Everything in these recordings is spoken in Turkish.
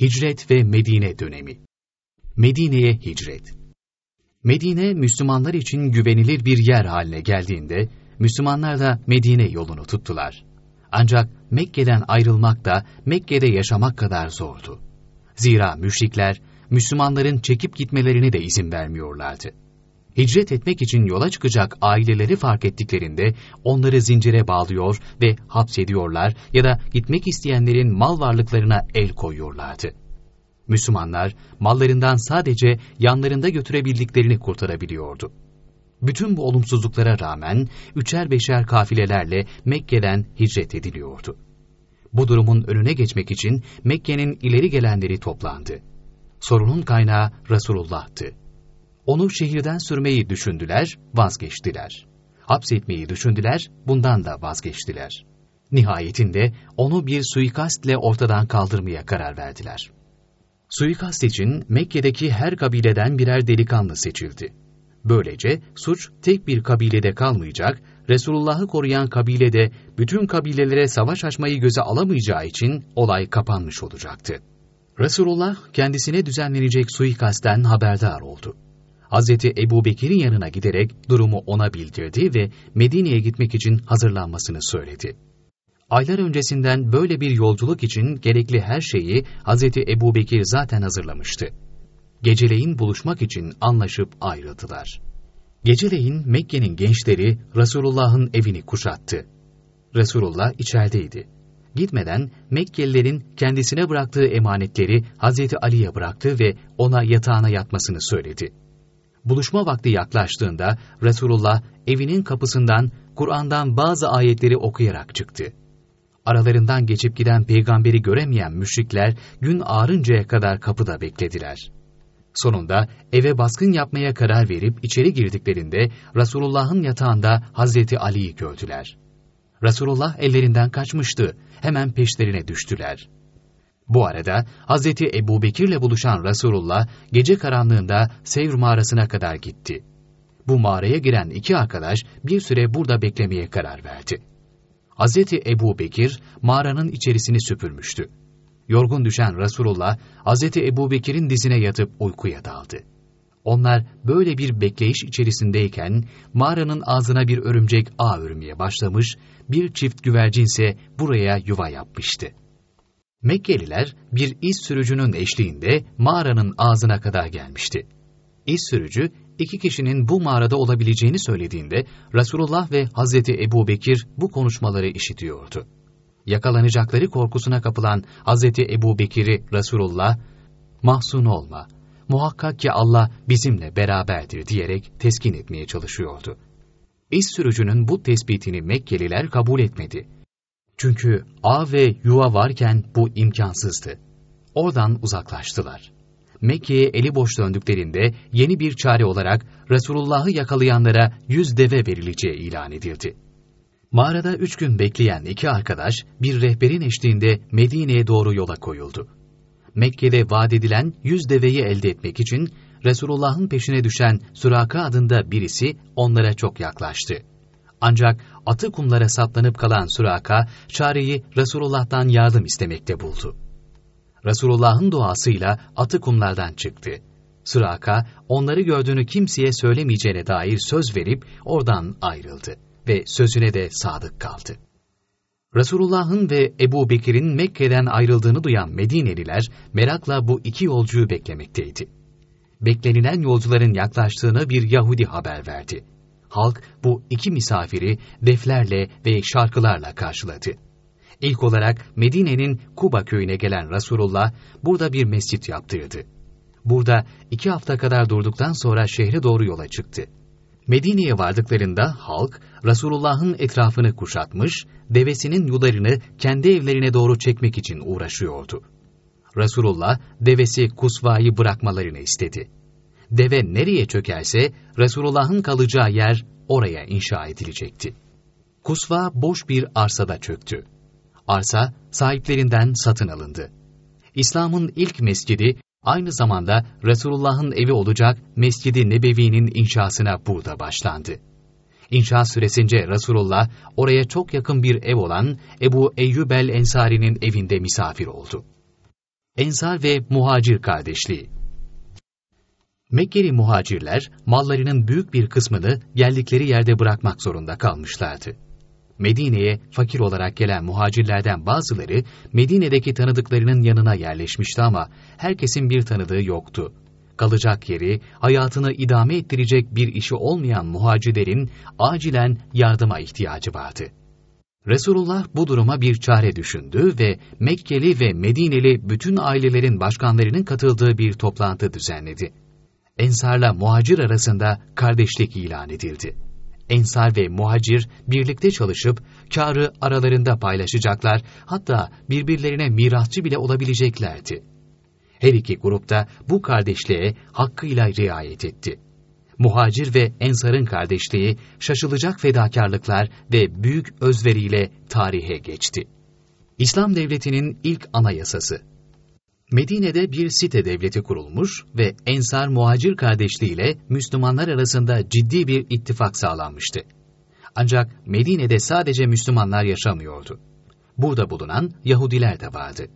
Hicret ve Medine dönemi. Medine'ye hicret. Medine, Müslümanlar için güvenilir bir yer haline geldiğinde, Müslümanlar da Medine yolunu tuttular. Ancak Mekke'den ayrılmak da Mekke'de yaşamak kadar zordu. Zira müşrikler, Müslümanların çekip gitmelerine de izin vermiyorlardı. Hicret etmek için yola çıkacak aileleri fark ettiklerinde onları zincire bağlıyor ve hapsediyorlar ya da gitmek isteyenlerin mal varlıklarına el koyuyorlardı. Müslümanlar mallarından sadece yanlarında götürebildiklerini kurtarabiliyordu. Bütün bu olumsuzluklara rağmen üçer beşer kafilelerle Mekke'den hicret ediliyordu. Bu durumun önüne geçmek için Mekke'nin ileri gelenleri toplandı. Sorunun kaynağı Resulullah'tı. Onu şehirden sürmeyi düşündüler, vazgeçtiler. Hapsetmeyi düşündüler, bundan da vazgeçtiler. Nihayetinde onu bir suikastle ortadan kaldırmaya karar verdiler. Suikast için Mekke'deki her kabileden birer delikanlı seçildi. Böylece suç tek bir kabilede kalmayacak, Resulullah'ı koruyan kabilede bütün kabilelere savaş açmayı göze alamayacağı için olay kapanmış olacaktı. Resulullah kendisine düzenlenecek suikastten haberdar oldu. Hazreti Ebu Bekir'in yanına giderek durumu ona bildirdi ve Medine'ye gitmek için hazırlanmasını söyledi. Aylar öncesinden böyle bir yolculuk için gerekli her şeyi Hazreti Ebu Bekir zaten hazırlamıştı. Geceleyin buluşmak için anlaşıp ayrıldılar. Geceleyin Mekke'nin gençleri Resulullah'ın evini kuşattı. Resulullah içerideydi. Gitmeden Mekkelilerin kendisine bıraktığı emanetleri Hazreti Ali'ye bıraktı ve ona yatağına yatmasını söyledi. Buluşma vakti yaklaştığında Resulullah evinin kapısından Kur'an'dan bazı ayetleri okuyarak çıktı. Aralarından geçip giden peygamberi göremeyen müşrikler gün ağarıncaya kadar kapıda beklediler. Sonunda eve baskın yapmaya karar verip içeri girdiklerinde Resulullah'ın yatağında Hazreti Ali'yi gördüler. Resulullah ellerinden kaçmıştı, hemen peşlerine düştüler. Bu arada Hazreti Ebu Bekir'le buluşan Resulullah gece karanlığında Sevr mağarasına kadar gitti. Bu mağaraya giren iki arkadaş bir süre burada beklemeye karar verdi. Hazreti Ebu Bekir mağaranın içerisini süpürmüştü. Yorgun düşen Resulullah Hazreti Ebu Bekir'in dizine yatıp uykuya daldı. Onlar böyle bir bekleyiş içerisindeyken mağaranın ağzına bir örümcek ağ örmeye başlamış, bir çift güvercinse buraya yuva yapmıştı. Mekkeliler bir iz sürücünün eşliğinde mağaranın ağzına kadar gelmişti. İz sürücü iki kişinin bu mağarada olabileceğini söylediğinde Resulullah ve Hazreti Ebu Bekir bu konuşmaları işitiyordu. Yakalanacakları korkusuna kapılan Hazreti Ebu Bekir'i Resulullah, mahzun olma, muhakkak ki Allah bizimle beraberdir diyerek teskin etmeye çalışıyordu. İz sürücünün bu tespitini Mekkeliler kabul etmedi. Çünkü ağ ve yuva varken bu imkansızdı. Oradan uzaklaştılar. Mekke'ye eli boş döndüklerinde yeni bir çare olarak Resulullah'ı yakalayanlara yüz deve verileceği ilan edildi. Mağarada üç gün bekleyen iki arkadaş bir rehberin eşliğinde Medine'ye doğru yola koyuldu. Mekke'de vaat edilen yüz deveyi elde etmek için Resulullah'ın peşine düşen Süraka adında birisi onlara çok yaklaştı. Ancak atı kumlara saplanıp kalan Süraka, çareyi Resulullah'tan yardım istemekte buldu. Resulullah'ın duasıyla atı kumlardan çıktı. Süraka, onları gördüğünü kimseye söylemeyeceğine dair söz verip oradan ayrıldı ve sözüne de sadık kaldı. Resulullah'ın ve Ebu Bekir'in Mekke'den ayrıldığını duyan Medineliler merakla bu iki yolcuyu beklemekteydi. Beklenilen yolcuların yaklaştığını bir Yahudi haber verdi. Halk bu iki misafiri deflerle ve şarkılarla karşıladı. İlk olarak Medine'nin Kuba köyüne gelen Resulullah burada bir mescit yaptırdı. Burada iki hafta kadar durduktan sonra şehre doğru yola çıktı. Medine'ye vardıklarında halk Resulullah'ın etrafını kuşatmış, devesinin yularını kendi evlerine doğru çekmek için uğraşıyordu. Resulullah devesi Kusva'yı bırakmalarını istedi. Deve nereye çökerse Resulullah'ın kalacağı yer oraya inşa edilecekti. Kusva boş bir arsada çöktü. Arsa sahiplerinden satın alındı. İslam'ın ilk mescidi aynı zamanda Resulullah'ın evi olacak Mescid-i Nebevi'nin inşasına burada başlandı. İnşa süresince Resulullah oraya çok yakın bir ev olan Ebu Eyyub el Ensari'nin evinde misafir oldu. Ensar ve Muhacir Kardeşliği Mekkeli muhacirler mallarının büyük bir kısmını geldikleri yerde bırakmak zorunda kalmışlardı. Medine'ye fakir olarak gelen muhacirlerden bazıları Medine'deki tanıdıklarının yanına yerleşmişti ama herkesin bir tanıdığı yoktu. Kalacak yeri, hayatını idame ettirecek bir işi olmayan muhacirlerin acilen yardıma ihtiyacı vardı. Resulullah bu duruma bir çare düşündü ve Mekkeli ve Medineli bütün ailelerin başkanlarının katıldığı bir toplantı düzenledi. Ensarla muhacir arasında kardeşlik ilan edildi. Ensar ve muhacir birlikte çalışıp karı aralarında paylaşacaklar, hatta birbirlerine mirasçı bile olabileceklerdi. Her iki grupta bu kardeşliğe hakkıyla riayet etti. Muhacir ve Ensar'ın kardeşliği şaşılacak fedakarlıklar ve büyük özveriyle tarihe geçti. İslam devletinin ilk anayasası Medine'de bir site devleti kurulmuş ve Ensar Muhacir kardeşliğiyle Müslümanlar arasında ciddi bir ittifak sağlanmıştı. Ancak Medine'de sadece Müslümanlar yaşamıyordu. Burada bulunan Yahudiler de vardı.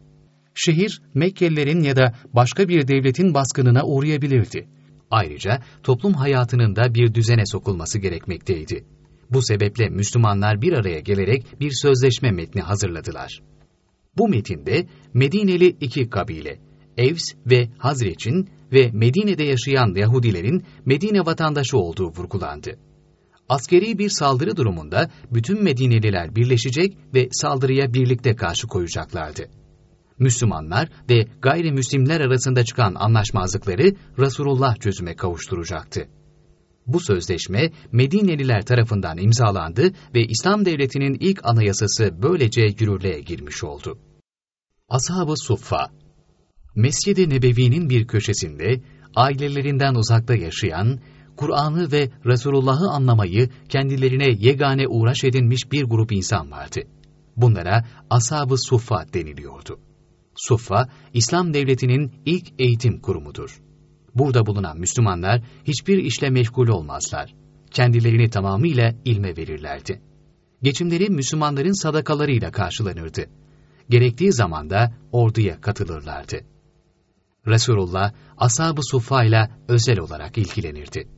Şehir Mekkelilerin ya da başka bir devletin baskınına uğrayabilirdi. Ayrıca toplum hayatının da bir düzene sokulması gerekmekteydi. Bu sebeple Müslümanlar bir araya gelerek bir sözleşme metni hazırladılar. Bu metinde Medineli iki kabile, Evs ve Hazreç'in ve Medine'de yaşayan Yahudilerin Medine vatandaşı olduğu vurgulandı. Askeri bir saldırı durumunda bütün Medineliler birleşecek ve saldırıya birlikte karşı koyacaklardı. Müslümanlar ve gayrimüslimler arasında çıkan anlaşmazlıkları Resulullah çözüme kavuşturacaktı. Bu sözleşme Medineliler tarafından imzalandı ve İslam Devleti'nin ilk anayasası böylece yürürlüğe girmiş oldu. Ashab-ı Suffa Mescid-i Nebevi'nin bir köşesinde ailelerinden uzakta yaşayan, Kur'an'ı ve Resulullah'ı anlamayı kendilerine yegane uğraş edinmiş bir grup insan vardı. Bunlara Ashab-ı Suffa deniliyordu. Suffa, İslam Devleti'nin ilk eğitim kurumudur. Burada bulunan Müslümanlar hiçbir işle meşgul olmazlar. Kendilerini tamamıyla ilme verirlerdi. Geçimleri Müslümanların sadakalarıyla karşılanırdı. Gerektiği zamanda orduya katılırlardı. Resulullah, ashab-ı suffa ile özel olarak ilgilenirdi.